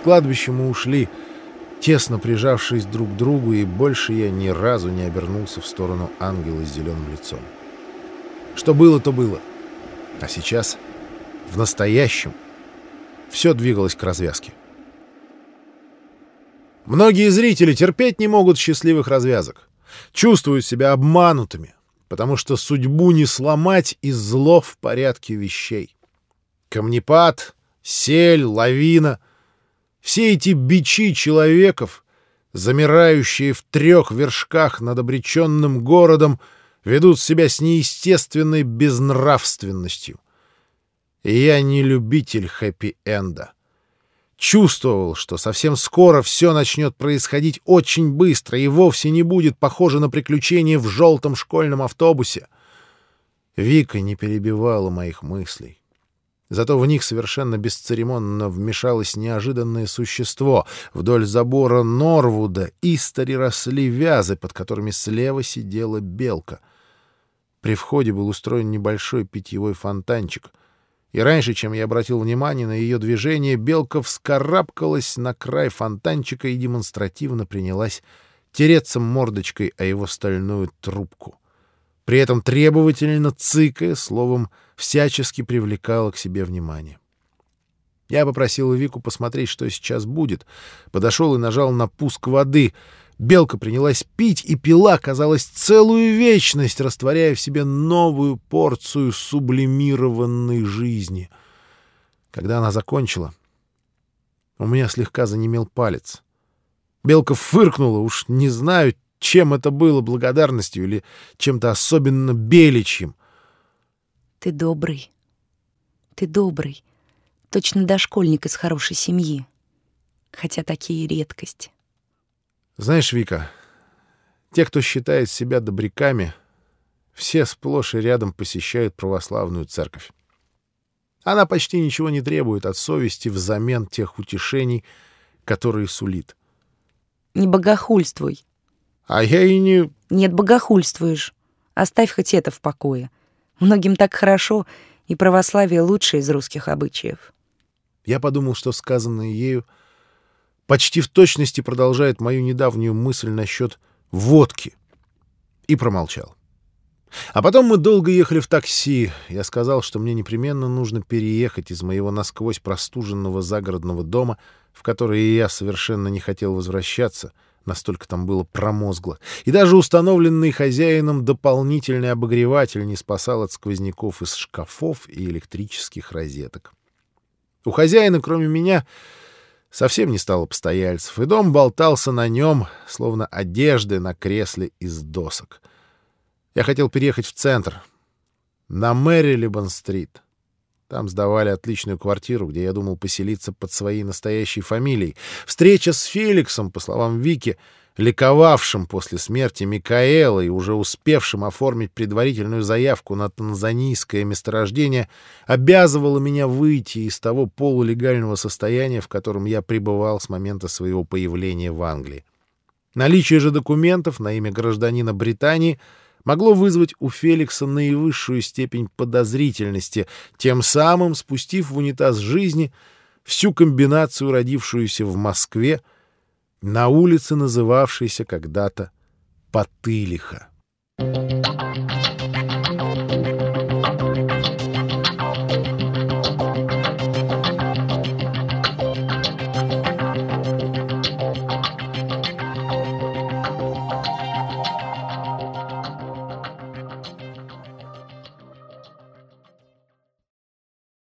кладбища мы ушли, тесно прижавшись друг к другу, и больше я ни разу не обернулся в сторону ангела с зеленым лицом. Что было, то было. А сейчас, в настоящем, все двигалось к развязке. Многие зрители терпеть не могут счастливых развязок. Чувствуют себя обманутыми, потому что судьбу не сломать из зло в порядке вещей. Камнепад, сель, лавина — все эти бичи человеков, замирающие в трех вершках над обреченным городом, ведут себя с неестественной безнравственностью. Я не любитель хэппи-энда. Чувствовал, что совсем скоро все начнет происходить очень быстро и вовсе не будет похоже на приключение в желтом школьном автобусе. Вика не перебивала моих мыслей. Зато в них совершенно бесцеремонно вмешалось неожиданное существо. Вдоль забора Норвуда истори росли вязы, под которыми слева сидела белка. При входе был устроен небольшой питьевой фонтанчик — и раньше, чем я обратил внимание на ее движение, белка вскарабкалась на край фонтанчика и демонстративно принялась тереться мордочкой о его стальную трубку. При этом требовательно цыкая, словом, всячески привлекала к себе внимание. Я попросил Вику посмотреть, что сейчас будет. Подошел и нажал на пуск воды — Белка принялась пить и пила, казалось, целую вечность, растворяя в себе новую порцию сублимированной жизни. Когда она закончила, у меня слегка занемел палец. Белка фыркнула, уж не знаю, чем это было, благодарностью или чем-то особенно беличьим. «Ты добрый. Ты добрый. Точно дошкольник из хорошей семьи. Хотя такие редкость». Знаешь, Вика, те, кто считает себя добряками, все сплошь и рядом посещают православную церковь. Она почти ничего не требует от совести взамен тех утешений, которые сулит. Не богохульствуй. А я и не... Нет, богохульствуешь. Оставь хоть это в покое. Многим так хорошо, и православие лучшее из русских обычаев. Я подумал, что сказанное ею — почти в точности продолжает мою недавнюю мысль насчет водки. И промолчал. А потом мы долго ехали в такси. Я сказал, что мне непременно нужно переехать из моего насквозь простуженного загородного дома, в который я совершенно не хотел возвращаться, настолько там было промозгло. И даже установленный хозяином дополнительный обогреватель не спасал от сквозняков из шкафов и электрических розеток. У хозяина, кроме меня, Совсем не стало постояльцев, и дом болтался на нем, словно одежды на кресле из досок. Я хотел переехать в центр, на Мэрилибон-стрит. Там сдавали отличную квартиру, где я думал поселиться под своей настоящей фамилией. Встреча с Феликсом, по словам Вики, ликовавшим после смерти Микаэла и уже успевшим оформить предварительную заявку на танзанийское месторождение, обязывало меня выйти из того полулегального состояния, в котором я пребывал с момента своего появления в Англии. Наличие же документов на имя гражданина Британии могло вызвать у Феликса наивысшую степень подозрительности, тем самым спустив в унитаз жизни всю комбинацию, родившуюся в Москве, на улице, называвшейся когда-то Потылиха.